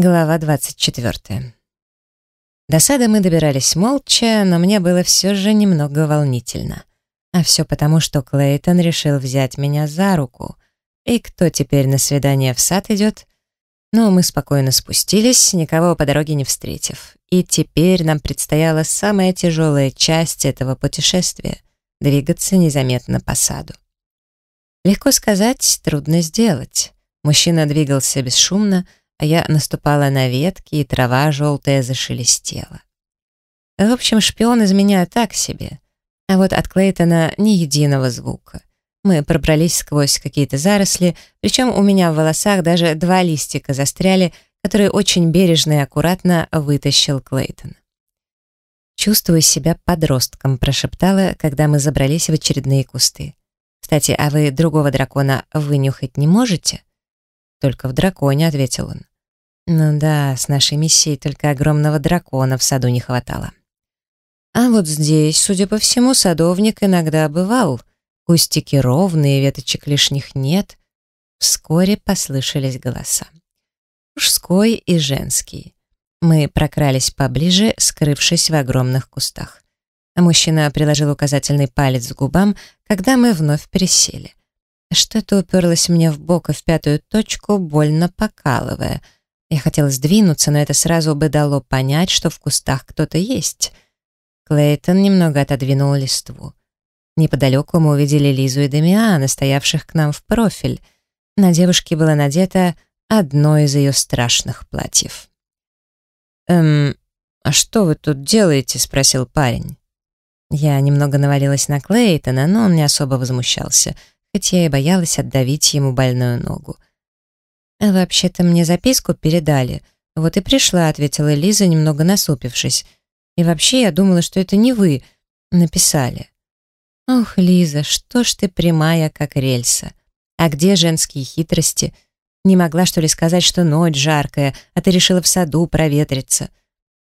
Глава 24. До сада мы добирались молча, но мне было все же немного волнительно. А все потому, что Клейтон решил взять меня за руку. И кто теперь на свидание в сад идет? Ну, мы спокойно спустились, никого по дороге не встретив. И теперь нам предстояла самая тяжелая часть этого путешествия — двигаться незаметно по саду. Легко сказать, трудно сделать. Мужчина двигался бесшумно, а я наступала на ветки, и трава желтая зашелестела. В общем, шпион из меня так себе. А вот от Клейтона ни единого звука. Мы пробрались сквозь какие-то заросли, причем у меня в волосах даже два листика застряли, которые очень бережно и аккуратно вытащил Клейтон. «Чувствую себя подростком», — прошептала, когда мы забрались в очередные кусты. «Кстати, а вы другого дракона вынюхать не можете?» «Только в драконе», — ответил он. «Ну да, с нашей миссией только огромного дракона в саду не хватало». А вот здесь, судя по всему, садовник иногда бывал. Кустики ровные, веточек лишних нет. Вскоре послышались голоса. Мужской и женский. Мы прокрались поближе, скрывшись в огромных кустах. А мужчина приложил указательный палец к губам, когда мы вновь присели. Что-то уперлось мне в бок и в пятую точку, больно покалывая. Я хотела сдвинуться, но это сразу бы дало понять, что в кустах кто-то есть. Клейтон немного отодвинул листву. Неподалеку мы увидели Лизу и Дамиана, стоявших к нам в профиль. На девушке было надето одно из ее страшных платьев. «Эм, а что вы тут делаете?» — спросил парень. Я немного навалилась на Клейтона, но он не особо возмущался — хоть я и боялась отдавить ему больную ногу. «Вообще-то мне записку передали. Вот и пришла», — ответила Лиза, немного насупившись. «И вообще я думала, что это не вы написали». «Ох, Лиза, что ж ты прямая, как рельса. А где женские хитрости? Не могла, что ли, сказать, что ночь жаркая, а ты решила в саду проветриться?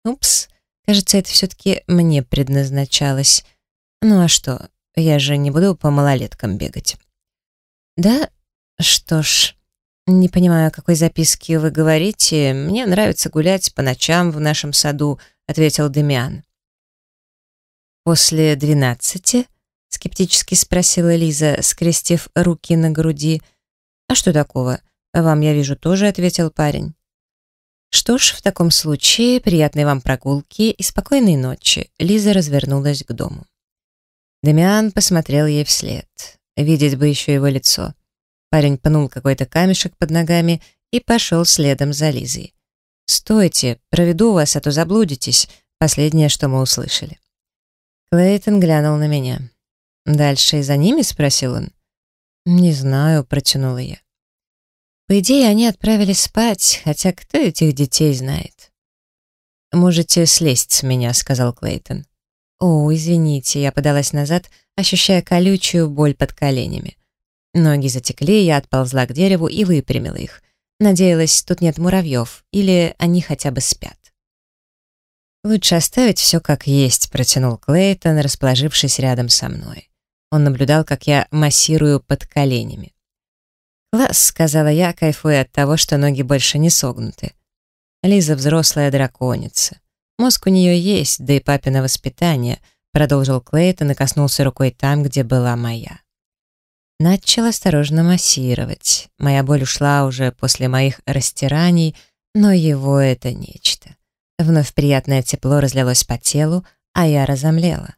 Упс, кажется, это все-таки мне предназначалось. Ну а что, я же не буду по малолеткам бегать». «Да? Что ж, не понимаю, о какой записке вы говорите. Мне нравится гулять по ночам в нашем саду», — ответил Демиан. «После двенадцати?» — скептически спросила Лиза, скрестив руки на груди. «А что такого? Вам, я вижу, тоже», — ответил парень. «Что ж, в таком случае, приятной вам прогулки и спокойной ночи», — Лиза развернулась к дому. Демиан посмотрел ей вслед. Видеть бы еще его лицо. Парень пнул какой-то камешек под ногами и пошел следом за Лизой. «Стойте, проведу вас, а то заблудитесь», — последнее, что мы услышали. Клейтон глянул на меня. «Дальше и за ними?» — спросил он. «Не знаю», — протянула я. По идее, они отправились спать, хотя кто этих детей знает? «Можете слезть с меня», — сказал Клейтон. «О, извините», — я подалась назад, ощущая колючую боль под коленями. Ноги затекли, я отползла к дереву и выпрямила их. Надеялась, тут нет муравьев, или они хотя бы спят. «Лучше оставить все как есть», — протянул Клейтон, расположившись рядом со мной. Он наблюдал, как я массирую под коленями. «Класс», — сказала я, кайфуя от того, что ноги больше не согнуты. Лиза взрослая драконица. Мозг у нее есть, да и папино воспитание, продолжил Клейтон и коснулся рукой там, где была моя. Начал осторожно массировать. Моя боль ушла уже после моих растираний, но его это нечто. Вновь приятное тепло разлилось по телу, а я разомлела.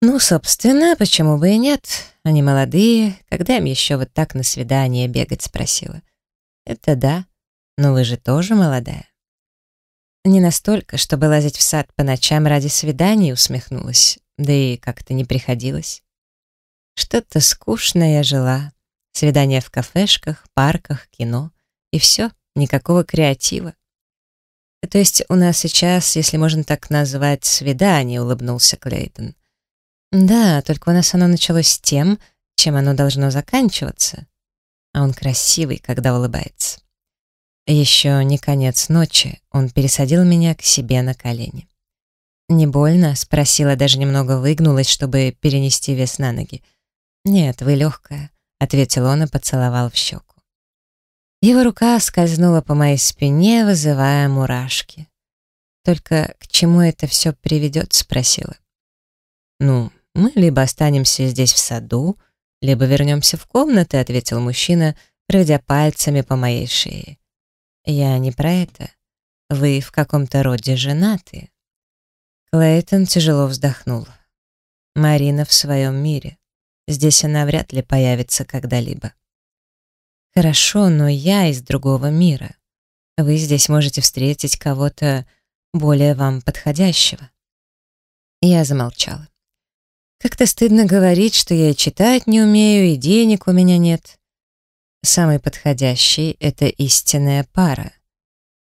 Ну, собственно, почему бы и нет? Они молодые, когда им еще вот так на свидание бегать, спросила. Это да, но вы же тоже молодая. Не настолько, чтобы лазить в сад по ночам ради свиданий, усмехнулась. Да и как-то не приходилось. Что-то скучно я жила. Свидания в кафешках, парках, кино. И все, никакого креатива. То есть у нас сейчас, если можно так назвать, свидание, улыбнулся Клейтон. Да, только у нас оно началось с тем, чем оно должно заканчиваться. А он красивый, когда улыбается. Еще не конец ночи, он пересадил меня к себе на колени. «Не больно?» — спросила, даже немного выгнулась, чтобы перенести вес на ноги. «Нет, вы легкая», — ответил он и поцеловал в щеку. Его рука скользнула по моей спине, вызывая мурашки. «Только к чему это все приведет?» — спросила. «Ну, мы либо останемся здесь в саду, либо вернемся в комнаты», — ответил мужчина, проведя пальцами по моей шее. «Я не про это. Вы в каком-то роде женаты». Клейтон тяжело вздохнул. Марина в своем мире. Здесь она вряд ли появится когда-либо. Хорошо, но я из другого мира. Вы здесь можете встретить кого-то более вам подходящего. Я замолчала. Как-то стыдно говорить, что я читать не умею, и денег у меня нет. Самый подходящий — это истинная пара.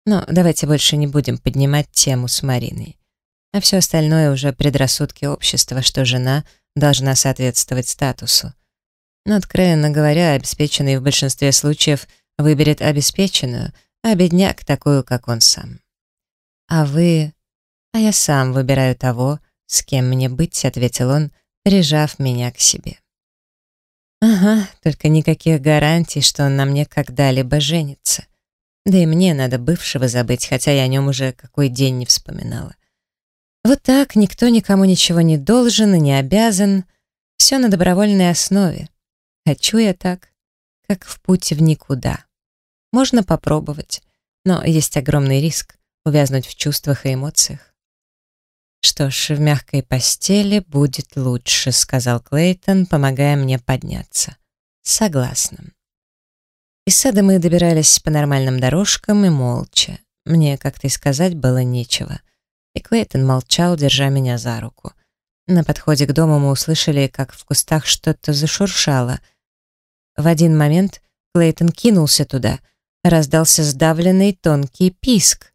Но давайте больше не будем поднимать тему с Мариной. А все остальное уже предрассудки общества, что жена должна соответствовать статусу. Но, откровенно говоря, обеспеченный в большинстве случаев выберет обеспеченную, а бедняк такую, как он сам. А вы... А я сам выбираю того, с кем мне быть, ответил он, прижав меня к себе. Ага, только никаких гарантий, что он на мне когда-либо женится. Да и мне надо бывшего забыть, хотя я о нем уже какой день не вспоминала. Вот так, никто никому ничего не должен и не обязан. Все на добровольной основе. Хочу я так, как в путь в никуда. Можно попробовать, но есть огромный риск увязнуть в чувствах и эмоциях. «Что ж, в мягкой постели будет лучше», — сказал Клейтон, помогая мне подняться. «Согласна». Из сада мы добирались по нормальным дорожкам и молча. Мне как-то и сказать было нечего. И Клейтон молчал, держа меня за руку. На подходе к дому мы услышали, как в кустах что-то зашуршало. В один момент Клейтон кинулся туда. Раздался сдавленный тонкий писк.